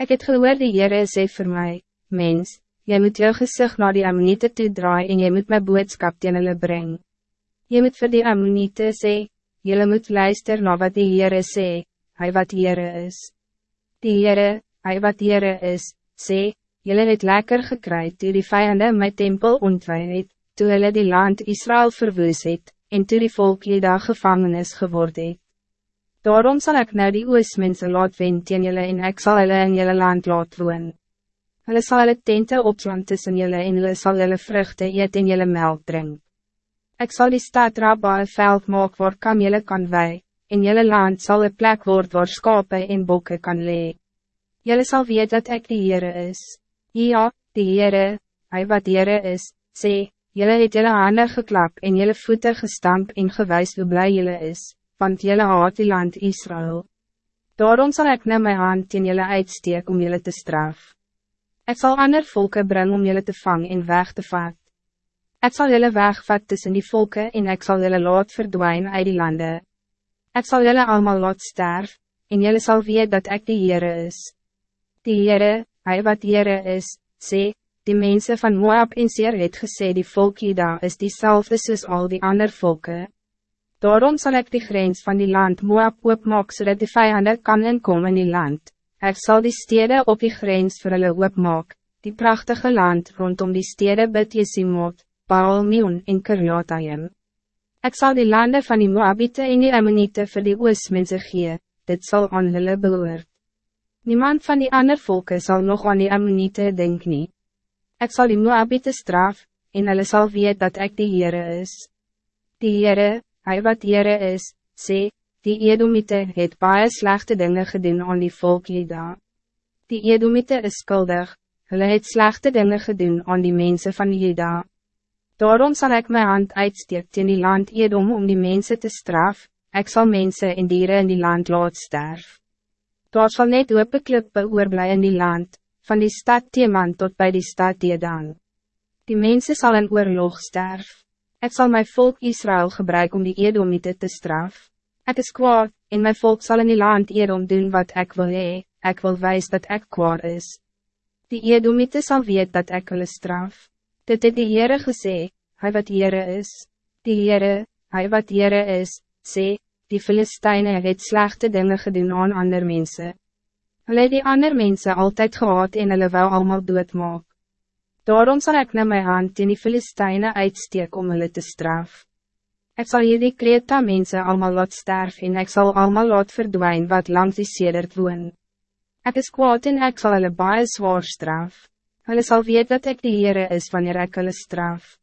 Ik het gehoor die Heere sê vir my, mens, jy moet jou gezicht naar die Ammonite toe draai en jy moet my boodskap teen hulle breng. Jy moet vir die Ammonite sê, jylle moet luister na wat die Heere sê, hy wat Heere is. Die Heere, hy wat Heere is, sê, jylle het lekker gekry toe die vijanden my tempel ontwij het, toe hulle die land Israël verwoes het, en toe die volk jy daar gevangenis geword het. Daarom zal ik nou die oosmense laat wen teen julle en ek sal hulle in julle land laat woon. Hulle sal hulle tente opslaan tussen julle en hulle sal hulle vruchte eet en julle melk drink. Ek sal die stad Rabba een veld maak waar kamele kan wei, en julle land zal een plek word waar skape en bokke kan lee. Julle sal weet dat ik die Heere is. Ja, die Heere, hy wat Heere is, sê, julle het julle handen geklap en julle voeten gestamp en gewys hoe blij julle is want jelle haat die land Israël. Daarom zal ik naar mijn hand in jelle uitsteek om jelle te straf. Ik zal ander volken brengen om jelle te vangen en weg te vat. Ik zal jelle wegvat tussen die volken en ik zal jelle laat verdwijnen uit die landen. Ik zal jelle allemaal laat sterf, en jelle zal weten dat ik de Heere is. Die Heere, hij wat Heere is, sê, die mensen van Moab en Seer het gesê die volk Juda is diezelfde soos al die ander volken. Daarom zal ik de grens van die land Moab oopmaak, zodat de vijanden kan inkomen in die land. Ik zal die steden op die grens voor hulle oopmaak, die prachtige land rondom die steden Bet Jesimot, Baal Meon en Kirjataim. Ik zal die landen van die Moabite en die Ammonite voor die oosmense gee, dit zal aan hulle behoort. Niemand van die ander volken zal nog aan die Ammonite denk nie. Ik zal die Moabite straf, en hulle sal weet dat ik die Heere is. Die Heere, Hij wat Heere is, sê, die Edomite het baie slechte dingen gedaan aan die volk Jeda. Die Edomite is skuldig, hulle het slechte dingen gedaan aan die mensen van Jeda. Daarom zal ik mijn hand uitsteek in die land Edom om die mensen te straf, ik zal mensen en dieren in die land laat sterf. Daar zal net open klippe oorblij in die land, van die stad Teman tot bij die stad Dedan. Die mensen zal in oorlog sterf. Ik zal mijn volk Israël gebruiken om die Edomite te straf. Ik is kwaad, en mijn volk zal in die land Edom doen wat ik wil hee, ik wil wijs dat ik kwaad is. Die Edomite zal weet dat ik wil straf. Dit het die Heere gesê, hy wat Heere is. Die Heere, hy wat Heere is, sê, die Filisteine het slechte dingen gedaan aan ander mensen. Hulle het die ander mensen altijd gehad en hulle wou allemaal doodmaak. Daarom zal ik naar mijn hand in die Filisteine uitsteek om hulle te straf. Ik zal jullie Kreta mensen allemaal laat sterf en ik zal allemaal laat verdwijnen wat langs die sedert woon. Ik is kwaad en ik zal hulle baie zwaar straf. Hulle zal weten dat ik de Heere is wanneer ik hulle straf.